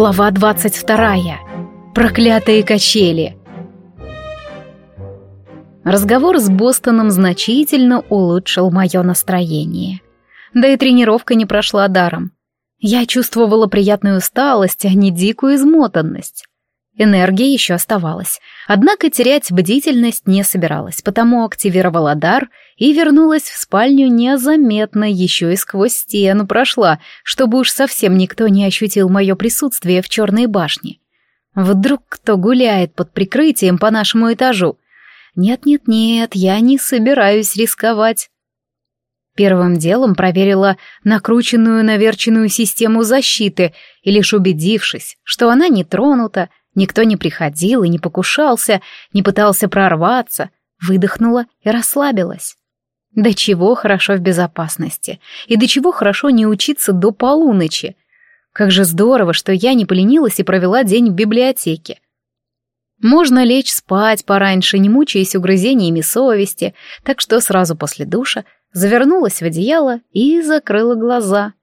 Глава 22. Проклятые качели. Разговор с Бостоном значительно улучшил мое настроение. Да и тренировка не прошла даром. Я чувствовала приятную усталость, а не дикую измотанность. Энергия еще оставалась, однако терять бдительность не собиралась, потому активировала дар — и вернулась в спальню незаметно, еще и сквозь стену прошла, чтобы уж совсем никто не ощутил мое присутствие в черной башне. Вдруг кто гуляет под прикрытием по нашему этажу? Нет-нет-нет, я не собираюсь рисковать. Первым делом проверила накрученную наверченную систему защиты и лишь убедившись, что она не тронута, никто не приходил и не покушался, не пытался прорваться, выдохнула и расслабилась. До чего хорошо в безопасности. И до чего хорошо не учиться до полуночи. Как же здорово, что я не поленилась и провела день в библиотеке. Можно лечь спать пораньше, не мучаясь угрызениями совести, так что сразу после душа завернулась в одеяло и закрыла глаза.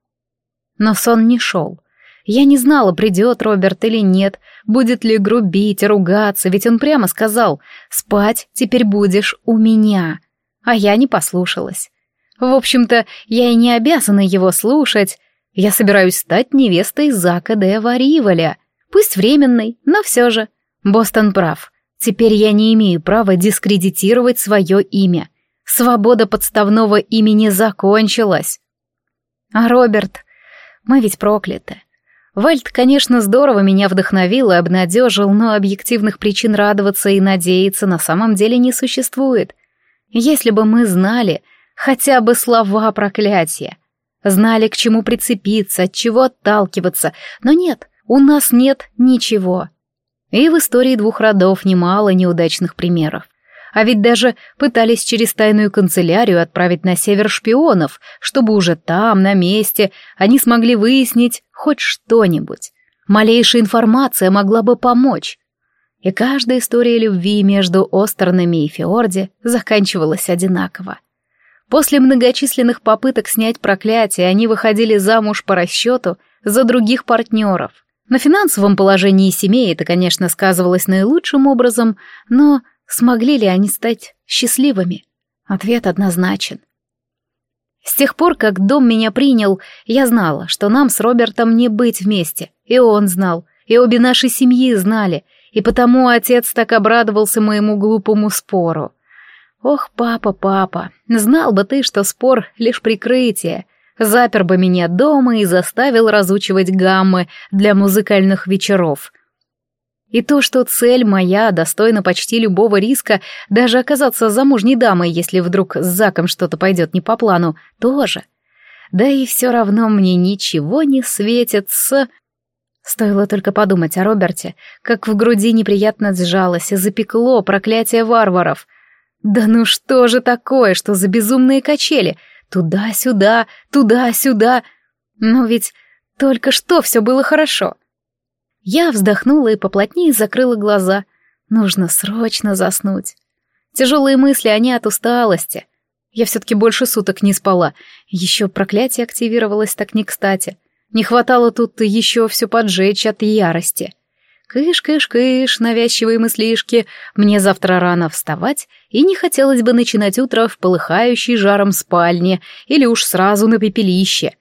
Но сон не шел. Я не знала, придет Роберт или нет, будет ли грубить, ругаться, ведь он прямо сказал «Спать теперь будешь у меня». а я не послушалась. В общем-то, я и не обязана его слушать. Я собираюсь стать невестой Зака де Вариваля. Пусть временной, но все же. Бостон прав. Теперь я не имею права дискредитировать свое имя. Свобода подставного имени закончилась. А Роберт, мы ведь прокляты. Вальд, конечно, здорово меня вдохновил и обнадежил, но объективных причин радоваться и надеяться на самом деле не существует. Если бы мы знали хотя бы слова проклятия, знали, к чему прицепиться, от чего отталкиваться, но нет, у нас нет ничего. И в истории двух родов немало неудачных примеров. А ведь даже пытались через тайную канцелярию отправить на север шпионов, чтобы уже там, на месте, они смогли выяснить хоть что-нибудь. Малейшая информация могла бы помочь и каждая история любви между Остернами и Фиорди заканчивалась одинаково. После многочисленных попыток снять проклятие они выходили замуж по расчету за других партнеров. На финансовом положении семьи это, конечно, сказывалось наилучшим образом, но смогли ли они стать счастливыми? Ответ однозначен. С тех пор, как дом меня принял, я знала, что нам с Робертом не быть вместе, и он знал, и обе наши семьи знали — и потому отец так обрадовался моему глупому спору. «Ох, папа, папа, знал бы ты, что спор — лишь прикрытие, запер бы меня дома и заставил разучивать гаммы для музыкальных вечеров». И то, что цель моя достойна почти любого риска, даже оказаться замужней дамой, если вдруг с Заком что-то пойдет не по плану, тоже. Да и все равно мне ничего не светится. Стоило только подумать о Роберте, как в груди неприятно сжалось и запекло проклятие варваров. Да ну что же такое, что за безумные качели? Туда-сюда, туда-сюда. Но ведь только что все было хорошо. Я вздохнула и поплотнее закрыла глаза. Нужно срочно заснуть. Тяжелые мысли, они от усталости. Я все-таки больше суток не спала. Еще проклятие активировалось так не кстати. — не хватало тут еще все поджечь от ярости. Кыш, кыш, кыш, навязчивые мыслишки, мне завтра рано вставать, и не хотелось бы начинать утро в полыхающей жаром спальне или уж сразу на пепелище.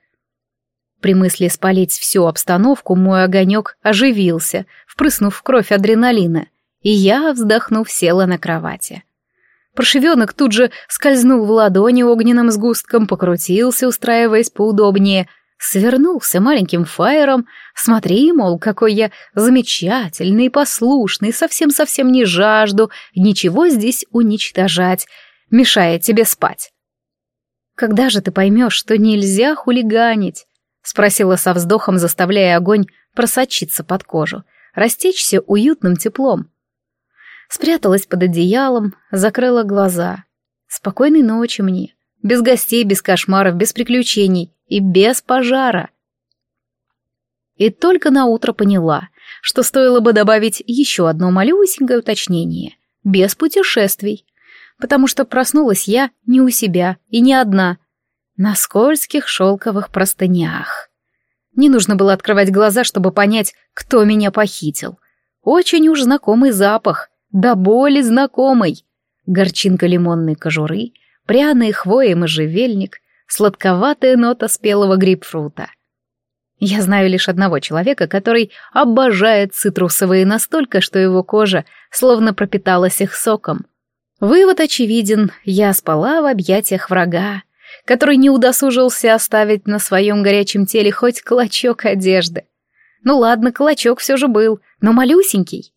При мысли спалить всю обстановку мой огонек оживился, впрыснув в кровь адреналина, и я, вздохнув, села на кровати. Прошивенок тут же скользнул в ладони огненным сгустком, покрутился, устраиваясь поудобнее — свернулся маленьким фаером. Смотри, мол, какой я замечательный, послушный, совсем-совсем не жажду ничего здесь уничтожать, мешая тебе спать. «Когда же ты поймешь, что нельзя хулиганить?» — спросила со вздохом, заставляя огонь просочиться под кожу, растечься уютным теплом. Спряталась под одеялом, закрыла глаза. Спокойной ночи мне. Без гостей, без кошмаров, без приключений и без пожара. И только на утро поняла, что стоило бы добавить еще одно малюсенькое уточнение — без путешествий, потому что проснулась я не у себя и не одна, на скользких шелковых простынях. Не нужно было открывать глаза, чтобы понять, кто меня похитил. Очень уж знакомый запах, да более знакомый. Горчинка лимонной кожуры, пряные хвои можжевельник, сладковатая нота спелого грейпфрута. Я знаю лишь одного человека, который обожает цитрусовые настолько, что его кожа словно пропиталась их соком. Вывод очевиден, я спала в объятиях врага, который не удосужился оставить на своем горячем теле хоть клочок одежды. Ну ладно, клочок все же был, но малюсенький.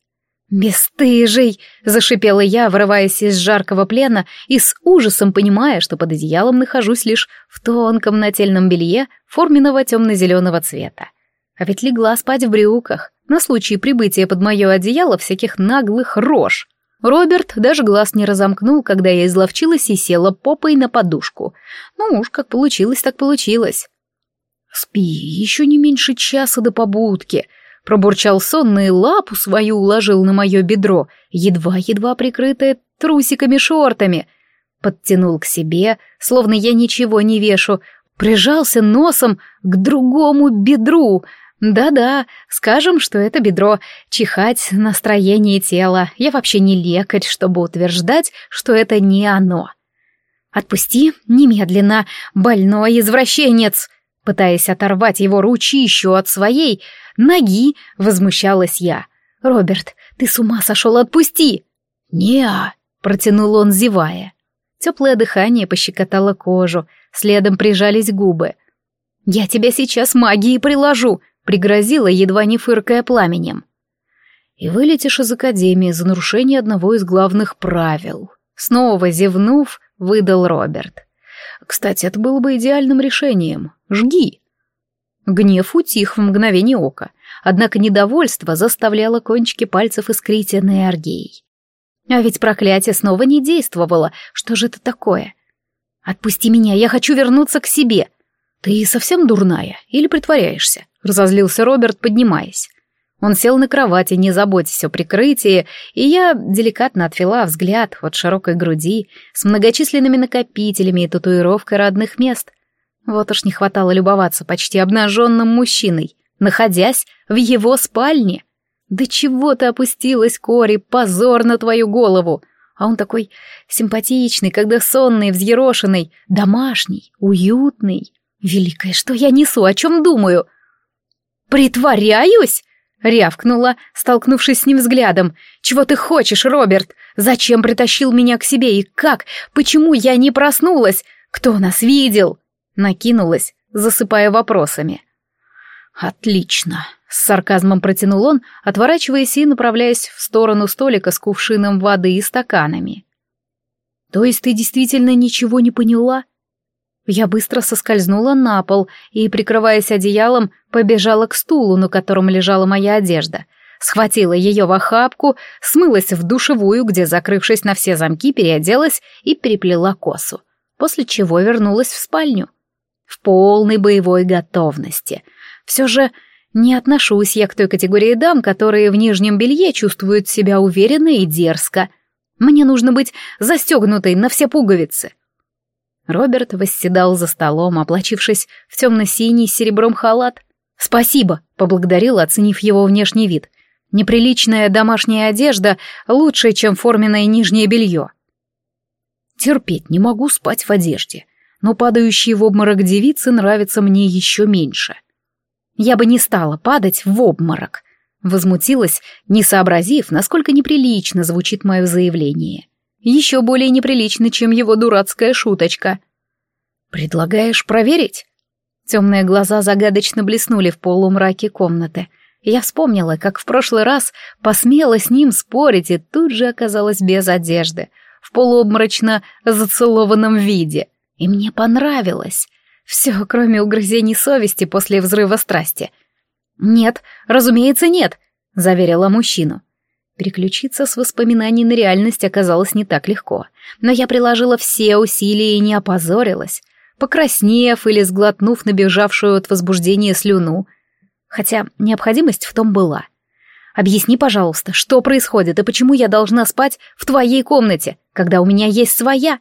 «Бесстыжий!» — зашипела я, вырываясь из жаркого плена и с ужасом понимая, что под одеялом нахожусь лишь в тонком нательном белье форменного темно-зеленого цвета. А ведь легла спать в брюках, на случай прибытия под мое одеяло всяких наглых рож. Роберт даже глаз не разомкнул, когда я изловчилась и села попой на подушку. Ну уж, как получилось, так получилось. «Спи, еще не меньше часа до побудки», пробурчал сонный лапу свою уложил на мое бедро, едва-едва прикрытое трусиками-шортами. Подтянул к себе, словно я ничего не вешу, прижался носом к другому бедру. Да-да, скажем, что это бедро. Чихать настроение тела. Я вообще не лекарь, чтобы утверждать, что это не оно. «Отпусти немедленно, больной извращенец!» Пытаясь оторвать его ручищу от своей ноги, возмущалась я. «Роберт, ты с ума сошел, отпусти Неа, протянул он, зевая. Теплое дыхание пощекотало кожу, следом прижались губы. «Я тебя сейчас магией приложу!» — пригрозила, едва не фыркая пламенем. «И вылетишь из Академии за нарушение одного из главных правил», — снова зевнув, выдал Роберт. «Кстати, это было бы идеальным решением. Жги!» Гнев утих в мгновение ока, однако недовольство заставляло кончики пальцев искрить энергией. А ведь проклятие снова не действовало. Что же это такое? «Отпусти меня, я хочу вернуться к себе!» «Ты совсем дурная? Или притворяешься?» — разозлился Роберт, поднимаясь. Он сел на кровати, не заботясь о прикрытии, и я деликатно отвела взгляд от широкой груди с многочисленными накопителями и татуировкой родных мест, вот уж не хватало любоваться почти обнаженным мужчиной, находясь в его спальне. «Да чего ты опустилась, Кори, позор на твою голову!» А он такой симпатичный, когда сонный, взъерошенный, домашний, уютный. «Великое, что я несу, о чем думаю?» «Притворяюсь?» — рявкнула, столкнувшись с ним взглядом. «Чего ты хочешь, Роберт? Зачем притащил меня к себе и как? Почему я не проснулась? Кто нас видел?» Накинулась, засыпая вопросами. «Отлично!» — с сарказмом протянул он, отворачиваясь и направляясь в сторону столика с кувшином воды и стаканами. «То есть ты действительно ничего не поняла?» Я быстро соскользнула на пол и, прикрываясь одеялом, побежала к стулу, на котором лежала моя одежда. Схватила ее в охапку, смылась в душевую, где, закрывшись на все замки, переоделась и переплела косу, после чего вернулась в спальню в полной боевой готовности. Все же не отношусь я к той категории дам, которые в нижнем белье чувствуют себя уверенно и дерзко. Мне нужно быть застегнутой на все пуговицы. Роберт восседал за столом, оплачившись в темно-синий с серебром халат. «Спасибо», — поблагодарил, оценив его внешний вид. «Неприличная домашняя одежда лучше, чем форменное нижнее белье». «Терпеть не могу спать в одежде», но падающие в обморок девицы нравятся мне еще меньше. Я бы не стала падать в обморок. Возмутилась, не сообразив, насколько неприлично звучит мое заявление. Еще более неприлично, чем его дурацкая шуточка. «Предлагаешь проверить?» Темные глаза загадочно блеснули в полумраке комнаты. Я вспомнила, как в прошлый раз посмела с ним спорить и тут же оказалась без одежды, в полуобморочно зацелованном виде — и мне понравилось. Все, кроме угрызений совести после взрыва страсти. «Нет, разумеется, нет», — заверила мужчину. Переключиться с воспоминаний на реальность оказалось не так легко, но я приложила все усилия и не опозорилась, покраснев или сглотнув набежавшую от возбуждения слюну. Хотя необходимость в том была. «Объясни, пожалуйста, что происходит и почему я должна спать в твоей комнате, когда у меня есть своя?»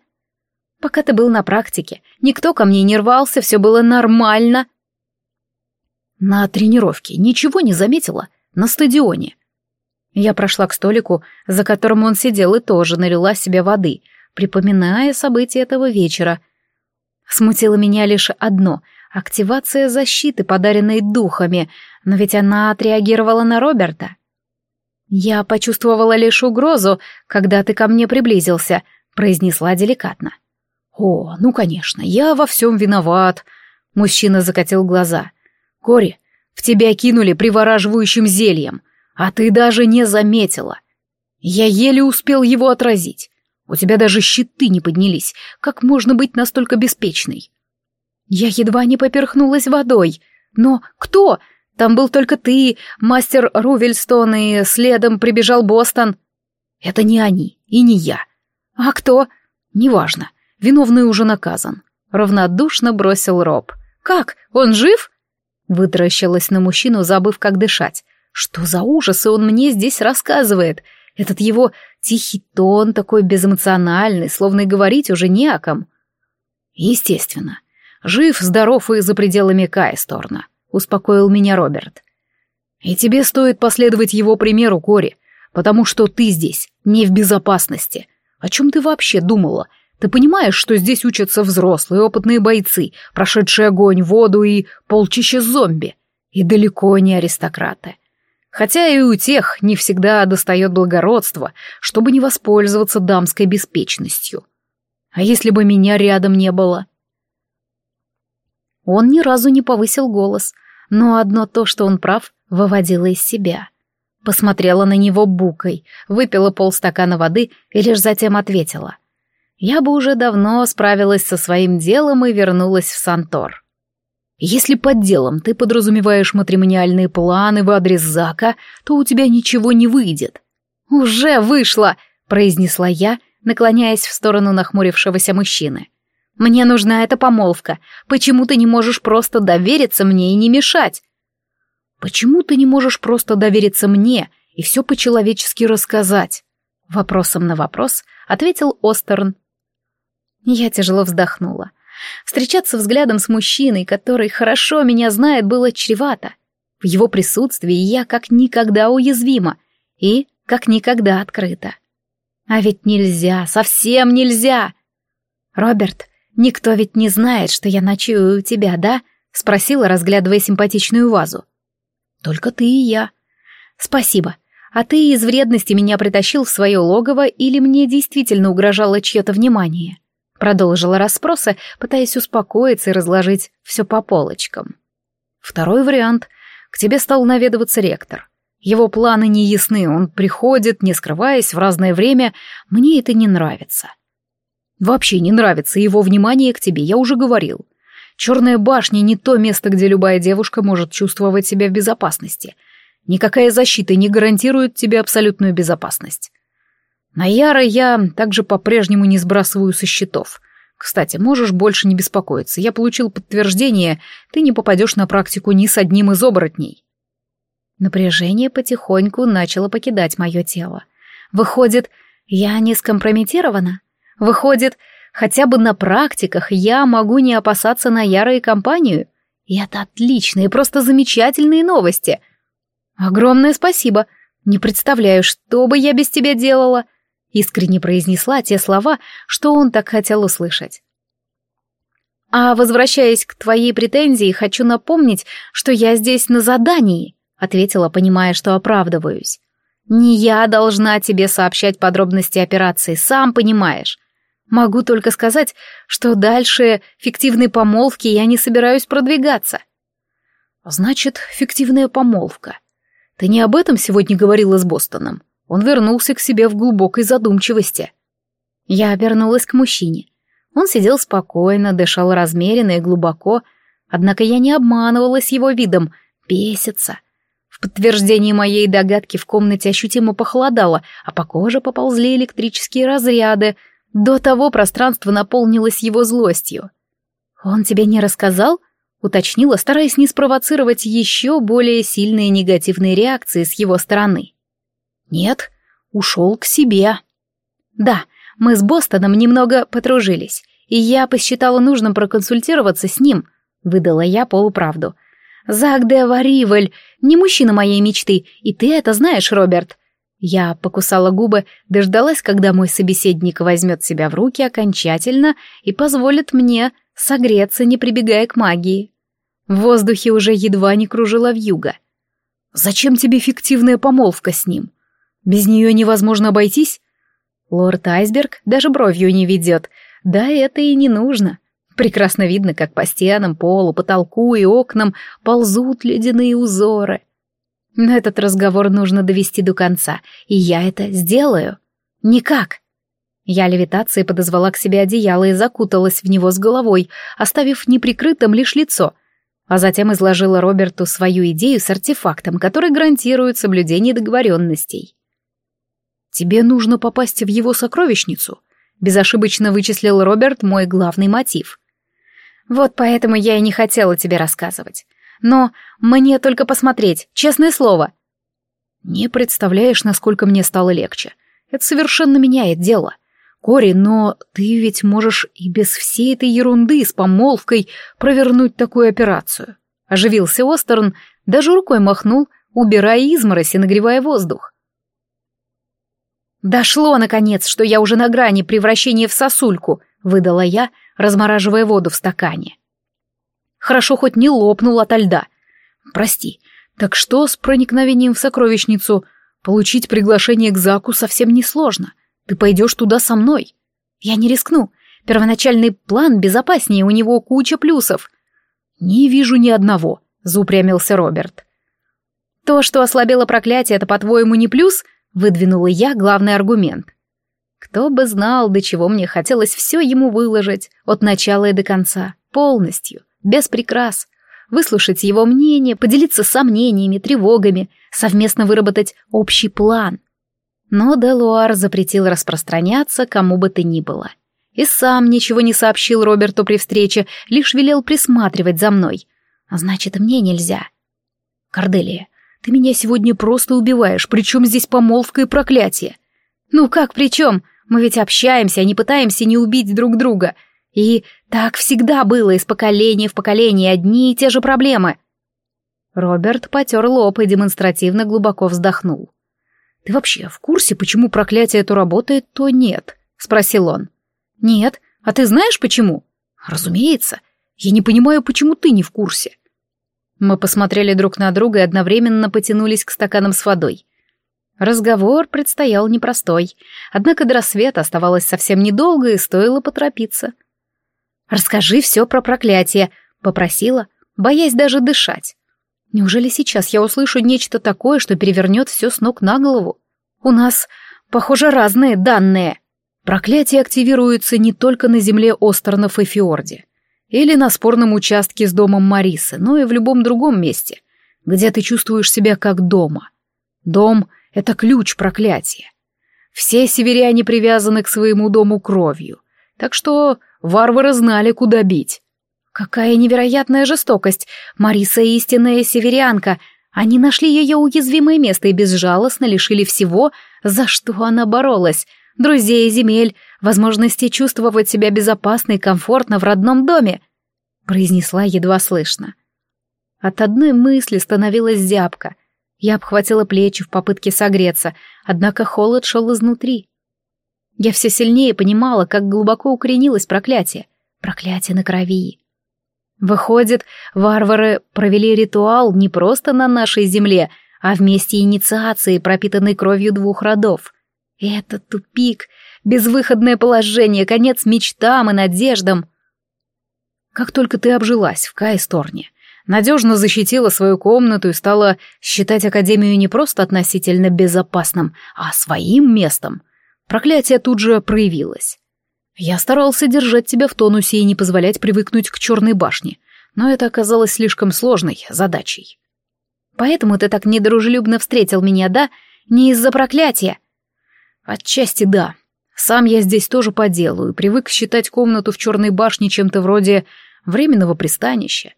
Пока ты был на практике, никто ко мне не рвался, все было нормально. На тренировке ничего не заметила, на стадионе. Я прошла к столику, за которым он сидел и тоже налила себе воды, припоминая события этого вечера. Смутило меня лишь одно — активация защиты, подаренной духами, но ведь она отреагировала на Роберта. «Я почувствовала лишь угрозу, когда ты ко мне приблизился», — произнесла деликатно. — о, ну конечно, я во всем виноват. Мужчина закатил глаза. Кори, в тебя кинули привораживающим зельем, а ты даже не заметила. Я еле успел его отразить. У тебя даже щиты не поднялись. Как можно быть настолько беспечной? Я едва не поперхнулась водой. Но кто? Там был только ты, мастер Рувельстон, и следом прибежал Бостон. Это не они и не я. А кто? Неважно. Виновный уже наказан. Равнодушно бросил Роб. «Как? Он жив?» Вытаращилась на мужчину, забыв, как дышать. «Что за ужасы он мне здесь рассказывает? Этот его тихий тон такой безэмоциональный, словно и говорить уже не о ком». «Естественно. Жив, здоров и за пределами Кайсторна», — успокоил меня Роберт. «И тебе стоит последовать его примеру, Кори, потому что ты здесь, не в безопасности. О чем ты вообще думала? Ты понимаешь, что здесь учатся взрослые опытные бойцы, прошедшие огонь, воду и полчища зомби. И далеко не аристократы. Хотя и у тех не всегда достает благородство, чтобы не воспользоваться дамской беспечностью. А если бы меня рядом не было? Он ни разу не повысил голос, но одно то, что он прав, выводило из себя. Посмотрела на него букой, выпила полстакана воды и лишь затем ответила — я бы уже давно справилась со своим делом и вернулась в Сантор. Если под делом ты подразумеваешь матримониальные планы в адрес Зака, то у тебя ничего не выйдет. «Уже вышло!» — произнесла я, наклоняясь в сторону нахмурившегося мужчины. «Мне нужна эта помолвка. Почему ты не можешь просто довериться мне и не мешать?» «Почему ты не можешь просто довериться мне и все по-человечески рассказать?» Вопросом на вопрос ответил Остерн, я тяжело вздохнула. Встречаться взглядом с мужчиной, который хорошо меня знает, было чревато. В его присутствии я как никогда уязвима и как никогда открыта. А ведь нельзя, совсем нельзя. Роберт, никто ведь не знает, что я ночую у тебя, да? спросила, разглядывая симпатичную вазу. Только ты и я. Спасибо. А ты из вредности меня притащил в свое логово или мне действительно угрожало чье-то внимание? Продолжила расспросы, пытаясь успокоиться и разложить все по полочкам. Второй вариант. К тебе стал наведываться ректор. Его планы не ясны, он приходит, не скрываясь, в разное время. Мне это не нравится. Вообще не нравится его внимание к тебе, я уже говорил. Черная башня не то место, где любая девушка может чувствовать себя в безопасности. Никакая защита не гарантирует тебе абсолютную безопасность. На Яра я также по-прежнему не сбрасываю со счетов. Кстати, можешь больше не беспокоиться. Я получил подтверждение, ты не попадешь на практику ни с одним из оборотней. Напряжение потихоньку начало покидать мое тело. Выходит, я не скомпрометирована? Выходит, хотя бы на практиках я могу не опасаться на Яра и компанию? И это отличные, просто замечательные новости. Огромное спасибо. Не представляю, что бы я без тебя делала. — искренне произнесла те слова, что он так хотел услышать. «А возвращаясь к твоей претензии, хочу напомнить, что я здесь на задании», — ответила, понимая, что оправдываюсь. «Не я должна тебе сообщать подробности операции, сам понимаешь. Могу только сказать, что дальше фиктивной помолвки я не собираюсь продвигаться». «Значит, фиктивная помолвка. Ты не об этом сегодня говорила с Бостоном?» Он вернулся к себе в глубокой задумчивости. Я обернулась к мужчине. Он сидел спокойно, дышал размеренно и глубоко, однако я не обманывалась его видом, бесится. В подтверждении моей догадки в комнате ощутимо похолодало, а по коже поползли электрические разряды. До того пространство наполнилось его злостью. «Он тебе не рассказал?» — уточнила, стараясь не спровоцировать еще более сильные негативные реакции с его стороны. Нет, ушел к себе. Да, мы с Бостоном немного потружились, и я посчитала нужным проконсультироваться с ним, выдала я полуправду. Зак де Вариваль не мужчина моей мечты, и ты это знаешь, Роберт. Я покусала губы, дождалась, когда мой собеседник возьмет себя в руки окончательно и позволит мне согреться, не прибегая к магии. В воздухе уже едва не кружила вьюга. «Зачем тебе фиктивная помолвка с ним? Без нее невозможно обойтись? Лорд Айсберг даже бровью не ведет. Да, это и не нужно. Прекрасно видно, как по стенам, полу, потолку и окнам ползут ледяные узоры. Но этот разговор нужно довести до конца, и я это сделаю. Никак. Я левитацией подозвала к себе одеяло и закуталась в него с головой, оставив неприкрытым лишь лицо, а затем изложила Роберту свою идею с артефактом, который гарантирует соблюдение договоренностей. «Тебе нужно попасть в его сокровищницу», — безошибочно вычислил Роберт мой главный мотив. «Вот поэтому я и не хотела тебе рассказывать. Но мне только посмотреть, честное слово». «Не представляешь, насколько мне стало легче. Это совершенно меняет дело. Кори, но ты ведь можешь и без всей этой ерунды с помолвкой провернуть такую операцию». Оживился Остерн, даже рукой махнул, убирая изморозь и нагревая воздух. «Дошло, наконец, что я уже на грани превращения в сосульку», — выдала я, размораживая воду в стакане. Хорошо хоть не лопнул ото льда. «Прости, так что с проникновением в сокровищницу? Получить приглашение к Заку совсем несложно. Ты пойдешь туда со мной». «Я не рискну. Первоначальный план безопаснее, у него куча плюсов». «Не вижу ни одного», — заупрямился Роберт. «То, что ослабело проклятие, это, по-твоему, не плюс?» Выдвинула я главный аргумент. Кто бы знал, до чего мне хотелось все ему выложить, от начала и до конца, полностью, без прикрас, выслушать его мнение, поделиться сомнениями, тревогами, совместно выработать общий план. Но Делуар запретил распространяться кому бы то ни было. И сам ничего не сообщил Роберту при встрече, лишь велел присматривать за мной. А значит, мне нельзя. Корделия, ты меня сегодня просто убиваешь, причем здесь помолвка и проклятие. Ну как причем? Мы ведь общаемся, а не пытаемся не убить друг друга. И так всегда было из поколения в поколение одни и те же проблемы. Роберт потер лоб и демонстративно глубоко вздохнул. «Ты вообще в курсе, почему проклятие то работает, то нет?» — спросил он. «Нет. А ты знаешь, почему?» «Разумеется. Я не понимаю, почему ты не в курсе. Мы посмотрели друг на друга и одновременно потянулись к стаканам с водой. Разговор предстоял непростой, однако до рассвета оставалось совсем недолго и стоило поторопиться. «Расскажи все про проклятие», — попросила, боясь даже дышать. «Неужели сейчас я услышу нечто такое, что перевернет все с ног на голову? У нас, похоже, разные данные». Проклятие активируется не только на земле Остернов и Фьорде или на спорном участке с домом Марисы, но и в любом другом месте, где ты чувствуешь себя как дома. Дом — это ключ проклятия. Все северяне привязаны к своему дому кровью, так что варвары знали, куда бить. Какая невероятная жестокость! Мариса истинная северянка. Они нашли ее уязвимое место и безжалостно лишили всего, за что она боролась. Друзей, земель, возможности чувствовать себя безопасно и комфортно в родном доме», — произнесла едва слышно. От одной мысли становилась зябка. Я обхватила плечи в попытке согреться, однако холод шел изнутри. Я все сильнее понимала, как глубоко укоренилось проклятие. Проклятие на крови. Выходит, варвары провели ритуал не просто на нашей земле, а вместе инициации, пропитанной кровью двух родов. это тупик, безвыходное положение, конец мечтам и надеждам. Как только ты обжилась в Кайсторне, надежно защитила свою комнату и стала считать Академию не просто относительно безопасным, а своим местом, проклятие тут же проявилось. Я старался держать тебя в тонусе и не позволять привыкнуть к черной башне, но это оказалось слишком сложной задачей. Поэтому ты так недружелюбно встретил меня, да? Не из-за проклятия? Отчасти да, сам я здесь тоже по делу и привык считать комнату в черной башне чем-то вроде временного пристанища.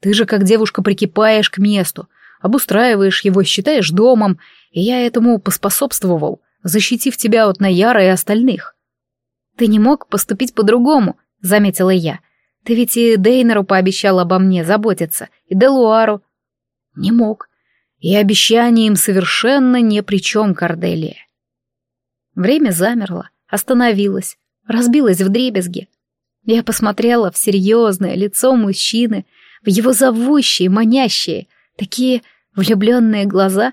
Ты же, как девушка, прикипаешь к месту, обустраиваешь его, считаешь домом, и я этому поспособствовал, защитив тебя от Наяра и остальных. Ты не мог поступить по-другому, заметила я. Ты ведь и Дейнеру пообещал обо мне заботиться, и Делуару. Не мог. И обещание им совершенно не при чем, Корделия. Время замерло, остановилось, разбилось в дребезги. Я посмотрела в серьезное лицо мужчины, в его зовущие, манящие, такие влюбленные глаза.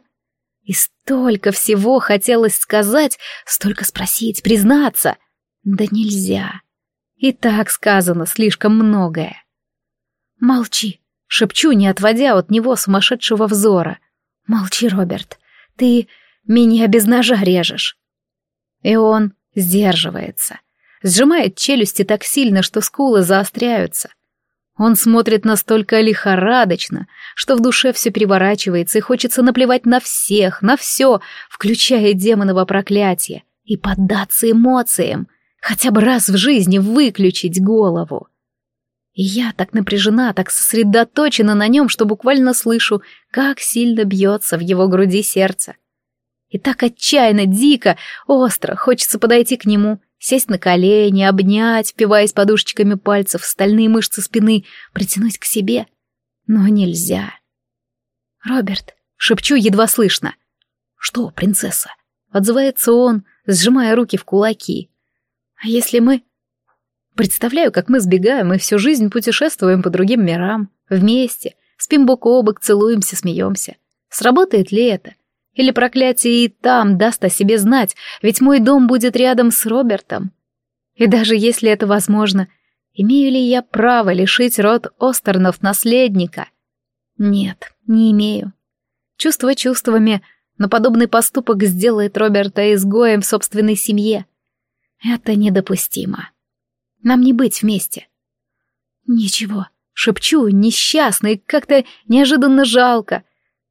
И столько всего хотелось сказать, столько спросить, признаться. Да нельзя. И так сказано слишком многое. «Молчи», — шепчу, не отводя от него сумасшедшего взора. «Молчи, Роберт, ты меня без ножа режешь». И он сдерживается, сжимает челюсти так сильно, что скулы заостряются. Он смотрит настолько лихорадочно, что в душе все переворачивается и хочется наплевать на всех, на все, включая демоново проклятие, и поддаться эмоциям, хотя бы раз в жизни выключить голову. И я так напряжена, так сосредоточена на нем, что буквально слышу, как сильно бьется в его груди сердце. И так отчаянно, дико, остро хочется подойти к нему, сесть на колени, обнять, впиваясь подушечками пальцев в стальные мышцы спины, притянуть к себе. Но нельзя. «Роберт», — шепчу едва слышно. «Что, принцесса?» — отзывается он, сжимая руки в кулаки. «А если мы...» Представляю, как мы сбегаем и всю жизнь путешествуем по другим мирам, вместе, спим бок о бок, целуемся, смеемся. Сработает ли это? — или проклятие и там даст о себе знать, ведь мой дом будет рядом с Робертом. И даже если это возможно, имею ли я право лишить род Остернов наследника? Нет, не имею. Чувство чувствами, но подобный поступок сделает Роберта изгоем в собственной семье. Это недопустимо. Нам не быть вместе. Ничего, шепчу, несчастный, как-то неожиданно жалко.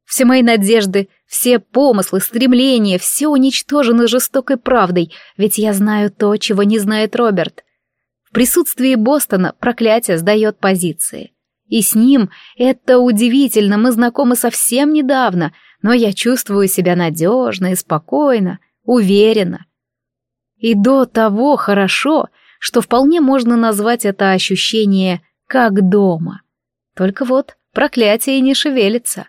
Все мои надежды, все помыслы, стремления, все уничтожено жестокой правдой, ведь я знаю то, чего не знает Роберт. В присутствии Бостона проклятие сдает позиции. И с ним это удивительно, мы знакомы совсем недавно, но я чувствую себя надежно и спокойно, уверенно. И до того хорошо, что вполне можно назвать это ощущение как дома. Только вот проклятие не шевелится.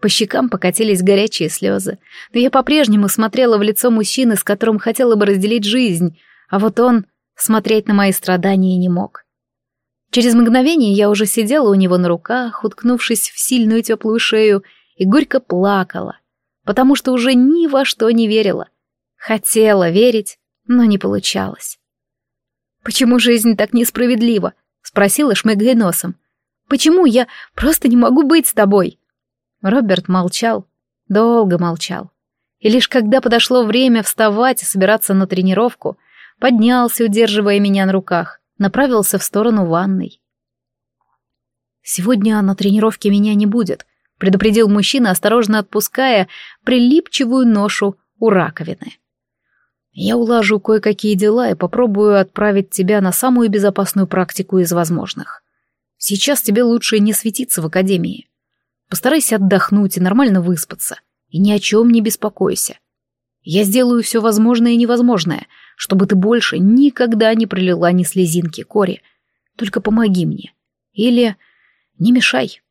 По щекам покатились горячие слезы, но я по-прежнему смотрела в лицо мужчины, с которым хотела бы разделить жизнь, а вот он смотреть на мои страдания не мог. Через мгновение я уже сидела у него на руках, уткнувшись в сильную теплую шею, и горько плакала, потому что уже ни во что не верила. Хотела верить, но не получалось. «Почему жизнь так несправедлива?» — спросила, шмыгая носом. «Почему я просто не могу быть с тобой?» Роберт молчал, долго молчал. И лишь когда подошло время вставать и собираться на тренировку, поднялся, удерживая меня на руках, направился в сторону ванной. «Сегодня на тренировке меня не будет», — предупредил мужчина, осторожно отпуская прилипчивую ношу у раковины. «Я улажу кое-какие дела и попробую отправить тебя на самую безопасную практику из возможных. Сейчас тебе лучше не светиться в академии. Постарайся отдохнуть и нормально выспаться. И ни о чем не беспокойся. Я сделаю все возможное и невозможное, чтобы ты больше никогда не пролила ни слезинки, Кори. Только помоги мне. Или не мешай.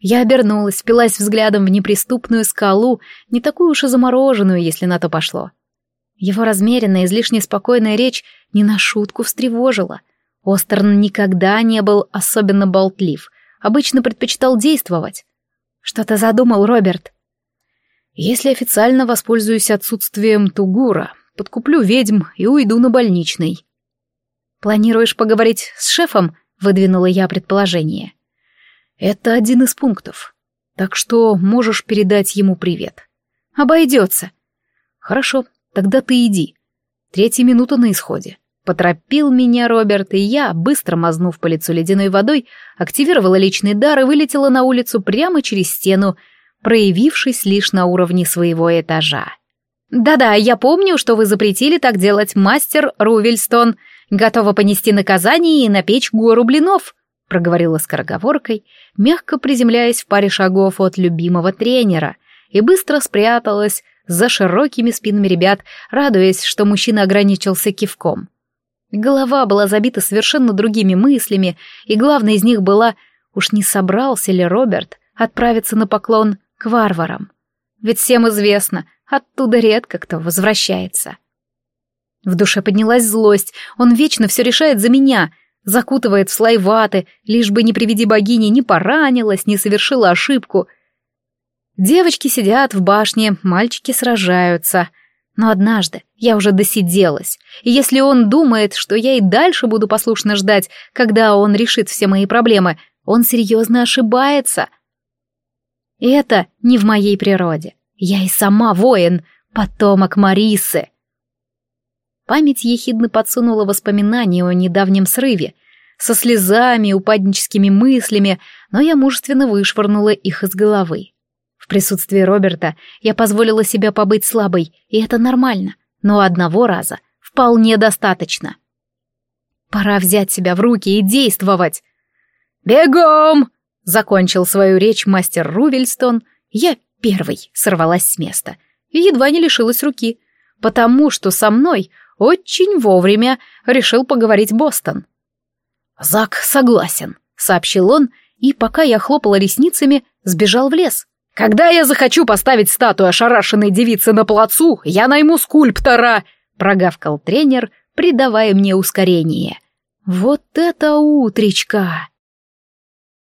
Я обернулась, впилась взглядом в неприступную скалу, не такую уж и замороженную, если на то пошло. Его размеренная, излишне спокойная речь не на шутку встревожила. Остерн никогда не был особенно болтлив, обычно предпочитал действовать. Что-то задумал Роберт. Если официально воспользуюсь отсутствием Тугура, подкуплю ведьм и уйду на больничный. Планируешь поговорить с шефом? Выдвинула я предположение. Это один из пунктов. Так что можешь передать ему привет. Обойдется. Хорошо, тогда ты иди. Третья минута на исходе. Поторопил меня Роберт, и я, быстро мазнув по лицу ледяной водой, активировала личный дар и вылетела на улицу прямо через стену, проявившись лишь на уровне своего этажа. «Да-да, я помню, что вы запретили так делать, мастер Рувельстон. Готова понести наказание и напечь гору блинов», — проговорила скороговоркой, мягко приземляясь в паре шагов от любимого тренера, и быстро спряталась за широкими спинами ребят, радуясь, что мужчина ограничился кивком. Голова была забита совершенно другими мыслями, и главной из них была, уж не собрался ли Роберт отправиться на поклон к варварам. Ведь всем известно, оттуда редко кто возвращается. В душе поднялась злость, он вечно все решает за меня, закутывает в слой ваты, лишь бы не приведи богини не поранилась, не совершила ошибку. Девочки сидят в башне, мальчики сражаются — но однажды я уже досиделась, и если он думает, что я и дальше буду послушно ждать, когда он решит все мои проблемы, он серьезно ошибается. И это не в моей природе. Я и сама воин, потомок Марисы. Память ехидно подсунула воспоминания о недавнем срыве, со слезами, упадническими мыслями, но я мужественно вышвырнула их из головы. В присутствии Роберта я позволила себе побыть слабой, и это нормально, но одного раза вполне достаточно. Пора взять себя в руки и действовать. «Бегом!» — закончил свою речь мастер Рувельстон. Я первой сорвалась с места и едва не лишилась руки, потому что со мной очень вовремя решил поговорить Бостон. «Зак согласен», — сообщил он, и пока я хлопала ресницами, сбежал в лес. Когда я захочу поставить статую ошарашенной девицы на плацу, я найму скульптора!» — прогавкал тренер, придавая мне ускорение. «Вот это утречка!»